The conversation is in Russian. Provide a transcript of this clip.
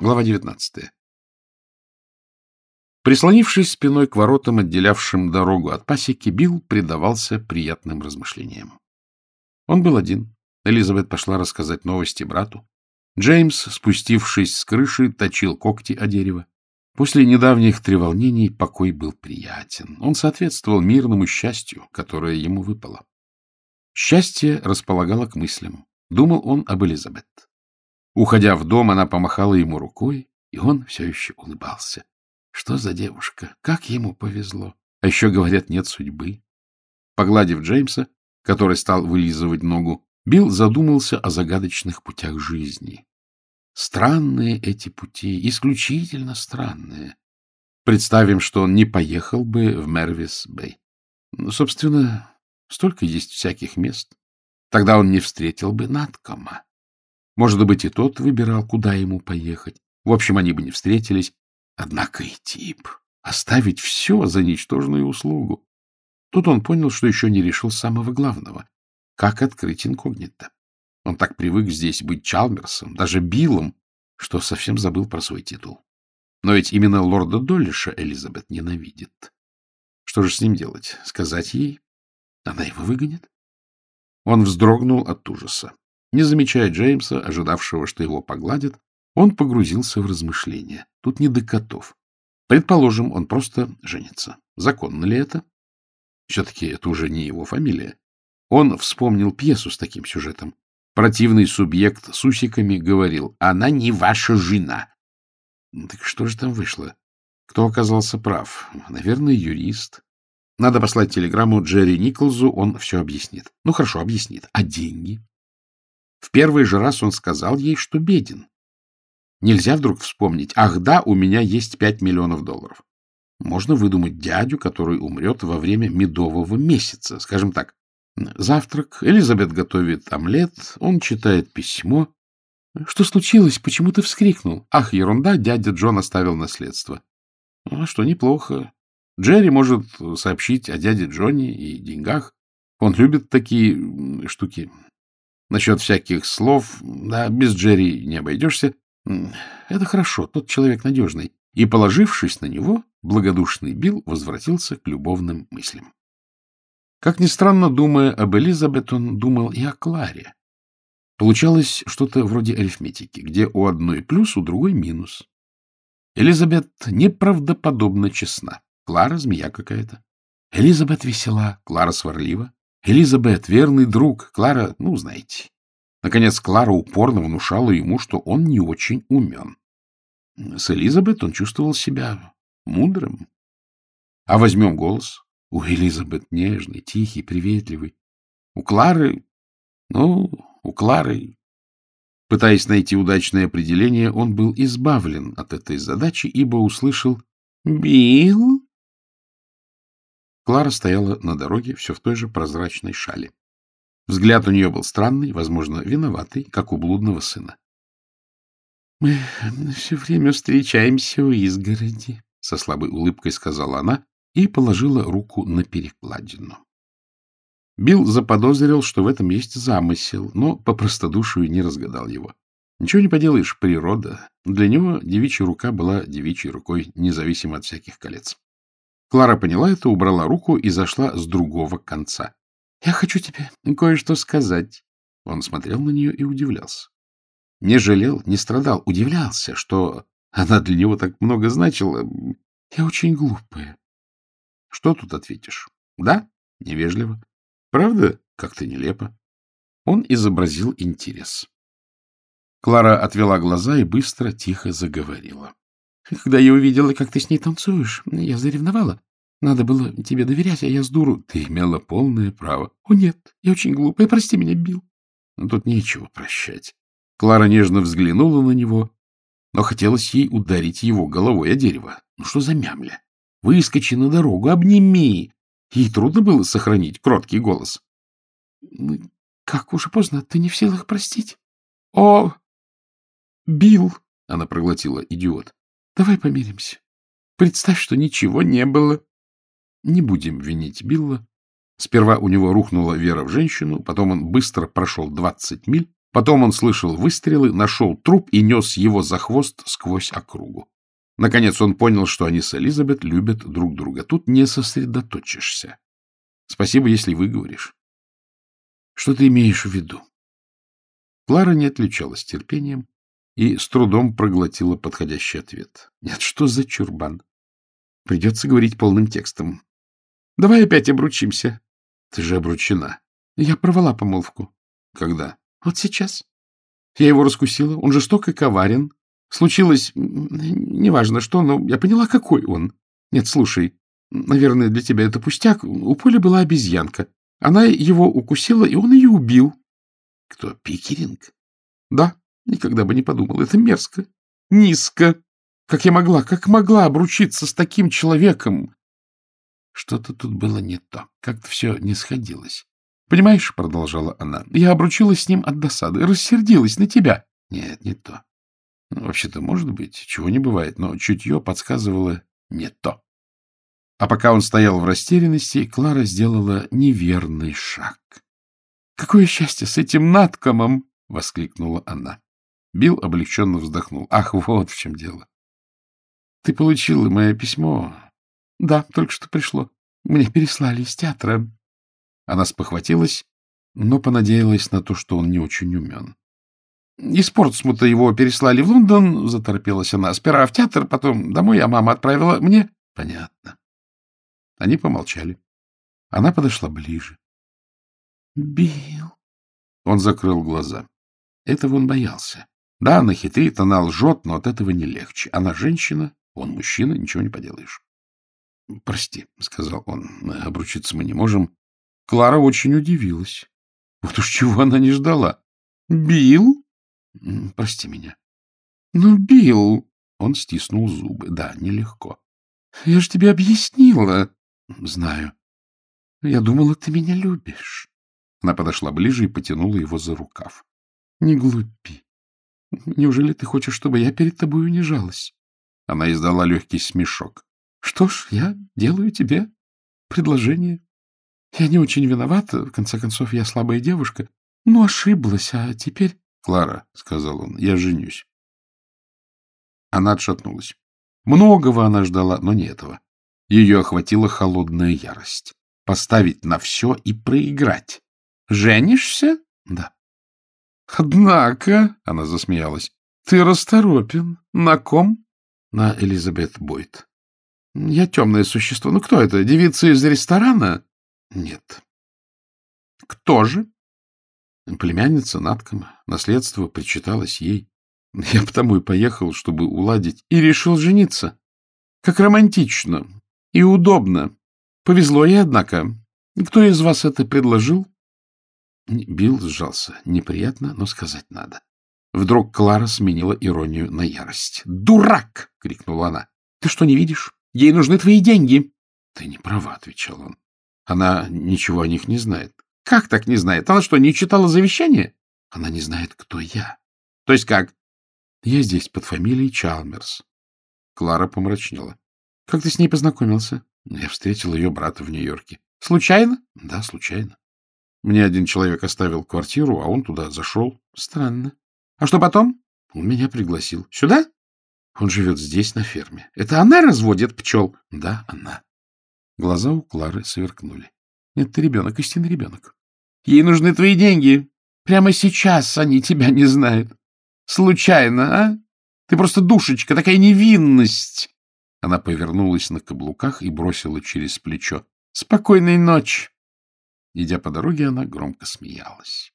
Глава 19. Прислонившись спиной к воротам, отделявшим дорогу от пасеки, Билл предавался приятным размышлениям. Он был один. Элизабет пошла рассказать новости брату. Джеймс, спустившись с крыши, точил когти о дерево. После недавних треволнений покой был приятен. Он соответствовал мирному счастью, которое ему выпало. Счастье располагало к мыслям. Думал он об Элизабет. Уходя в дом, она помахала ему рукой, и он все еще улыбался. Что за девушка? Как ему повезло. А еще, говорят, нет судьбы. Погладив Джеймса, который стал вылизывать ногу, Билл задумался о загадочных путях жизни. Странные эти пути, исключительно странные. Представим, что он не поехал бы в Мервис-Бэй. Ну, собственно, столько есть всяких мест. Тогда он не встретил бы Наткома. Может быть, и тот выбирал, куда ему поехать. В общем, они бы не встретились. Однако и тип. Оставить все за ничтожную услугу. Тут он понял, что еще не решил самого главного. Как открыть инкогнито? Он так привык здесь быть Чалмерсом, даже Биллом, что совсем забыл про свой титул. Но ведь именно лорда Доллиша Элизабет ненавидит. Что же с ним делать? Сказать ей? Она его выгонит? Он вздрогнул от ужаса. Не замечая Джеймса, ожидавшего, что его погладят, он погрузился в размышления. Тут не до котов. Предположим, он просто женится. Законно ли это? Все-таки это уже не его фамилия. Он вспомнил пьесу с таким сюжетом. Противный субъект с усиками говорил, она не ваша жена. Так что же там вышло? Кто оказался прав? Наверное, юрист. Надо послать телеграмму Джерри Николзу, он все объяснит. Ну, хорошо, объяснит. А деньги? В первый же раз он сказал ей, что беден. Нельзя вдруг вспомнить, ах да, у меня есть пять миллионов долларов. Можно выдумать дядю, который умрет во время медового месяца. Скажем так, завтрак, Элизабет готовит омлет, он читает письмо. Что случилось? Почему ты вскрикнул? Ах, ерунда, дядя Джон оставил наследство. А что, неплохо. Джерри может сообщить о дяде Джонни и деньгах. Он любит такие штуки. Насчет всяких слов, да, без Джерри не обойдешься. Это хорошо, тот человек надежный. И, положившись на него, благодушный Билл возвратился к любовным мыслям. Как ни странно, думая об Элизабет, он думал и о Кларе. Получалось что-то вроде арифметики, где у одной плюс, у другой минус. Элизабет неправдоподобно честна. Клара — змея какая-то. Элизабет весела, Клара сварлива. Элизабет — верный друг, Клара, ну, знаете. Наконец, Клара упорно внушала ему, что он не очень умен. С Элизабет он чувствовал себя мудрым. А возьмем голос. У Элизабет нежный, тихий, приветливый. У Клары... Ну, у Клары... Пытаясь найти удачное определение, он был избавлен от этой задачи, ибо услышал «Билл?» Клара стояла на дороге все в той же прозрачной шале. Взгляд у нее был странный, возможно, виноватый, как у блудного сына. — Мы все время встречаемся у изгороди, — со слабой улыбкой сказала она и положила руку на перекладину. Билл заподозрил, что в этом есть замысел, но по простодушию не разгадал его. Ничего не поделаешь, природа. Для него девичья рука была девичьей рукой, независимо от всяких колец. Клара поняла это, убрала руку и зашла с другого конца. — Я хочу тебе кое-что сказать. Он смотрел на нее и удивлялся. Не жалел, не страдал, удивлялся, что она для него так много значила. Я очень глупая. Что тут ответишь? Да? Невежливо. Правда? Как-то нелепо. Он изобразил интерес. Клара отвела глаза и быстро, тихо заговорила. Когда я увидела, как ты с ней танцуешь, я заревновала. Надо было тебе доверять, а я с дуру. Ты имела полное право. О, нет, я очень глупая, прости меня, Бил. Но тут нечего прощать. Клара нежно взглянула на него, но хотелось ей ударить его головой о дерево. Ну что за мямля? Выскочи на дорогу, обними. Ей трудно было сохранить кроткий голос. Как уже поздно, ты не в силах простить? — О, Бил! она проглотила, идиот. — Давай помиримся. Представь, что ничего не было. Не будем винить Билла. Сперва у него рухнула вера в женщину, потом он быстро прошел двадцать миль, Потом он слышал выстрелы, нашел труп и нес его за хвост сквозь округу. Наконец он понял, что они с Элизабет любят друг друга. Тут не сосредоточишься. Спасибо, если выговоришь. Что ты имеешь в виду? Клара не отличалась терпением и с трудом проглотила подходящий ответ. Нет, что за чурбан? Придется говорить полным текстом. Давай опять обручимся. Ты же обручена. Я провала помолвку. Когда? Вот сейчас. Я его раскусила. Он жесток и коварен. Случилось... Неважно что, но я поняла, какой он. Нет, слушай, наверное, для тебя это пустяк. У Поля была обезьянка. Она его укусила, и он ее убил. Кто, Пикеринг? Да, никогда бы не подумал. Это мерзко, низко. Как я могла, как могла обручиться с таким человеком? Что-то тут было не то. Как-то все не сходилось. Понимаешь, — продолжала она, — я обручилась с ним от досады, рассердилась на тебя. Нет, не то. Ну, вообще-то, может быть, чего не бывает, но чутье подсказывало не то. А пока он стоял в растерянности, Клара сделала неверный шаг. — Какое счастье с этим надкомом! — воскликнула она. Билл облегченно вздохнул. — Ах, вот в чем дело. — Ты получила мое письмо? — Да, только что пришло. Мне переслали из театра. Она спохватилась, но понадеялась на то, что он не очень умен. — Из Портсмута его переслали в Лондон, — заторопилась она. — Сперва в театр, потом домой, а мама отправила мне... — Понятно. Они помолчали. Она подошла ближе. — Билл. Он закрыл глаза. Этого он боялся. Да, она хитрит, она лжет, но от этого не легче. Она женщина, он мужчина, ничего не поделаешь. — Прости, — сказал он, — обручиться мы не можем. Клара очень удивилась. Вот уж чего она не ждала. — Билл? — Прости меня. — Ну, Билл... Он стиснул зубы. Да, нелегко. — Я же тебе объяснила. — Знаю. — Я думала, ты меня любишь. Она подошла ближе и потянула его за рукав. — Не глупи. Неужели ты хочешь, чтобы я перед тобой унижалась? Она издала легкий смешок. — Что ж, я делаю тебе предложение. Я не очень виновата, в конце концов, я слабая девушка, но ошиблась, а теперь... — Клара, — сказал он, — я женюсь. Она отшатнулась. Многого она ждала, но не этого. Ее охватила холодная ярость. Поставить на все и проиграть. «Женишься?» «Да». «Однако», — она засмеялась, — «ты расторопен. На ком?» «На Элизабет Бойт». «Я темное существо. Ну кто это, девица из ресторана?» «Нет». «Кто же?» Племянница Наткома. Наследство причиталось ей. Я потому и поехал, чтобы уладить. И решил жениться. Как романтично. И удобно. Повезло ей, однако. Кто из вас это предложил? Билл сжался. Неприятно, но сказать надо. Вдруг Клара сменила иронию на ярость. «Дурак!» — крикнула она. «Ты что, не видишь? Ей нужны твои деньги!» «Ты не права», — отвечал он. «Она ничего о них не знает». «Как так не знает? Она что, не читала завещание?» «Она не знает, кто я». «То есть как?» «Я здесь под фамилией Чалмерс». Клара помрачнела. Как ты с ней познакомился? Я встретил ее брата в Нью-Йорке. Случайно? Да, случайно. Мне один человек оставил квартиру, а он туда зашел. Странно. А что потом? Он меня пригласил. Сюда? Он живет здесь, на ферме. Это она разводит пчел? Да, она. Глаза у Клары сверкнули. Ты ребенок, истинный ребенок. Ей нужны твои деньги. Прямо сейчас они тебя не знают. Случайно, а? Ты просто душечка, такая невинность. Она повернулась на каблуках и бросила через плечо. — Спокойной ночи! Идя по дороге, она громко смеялась.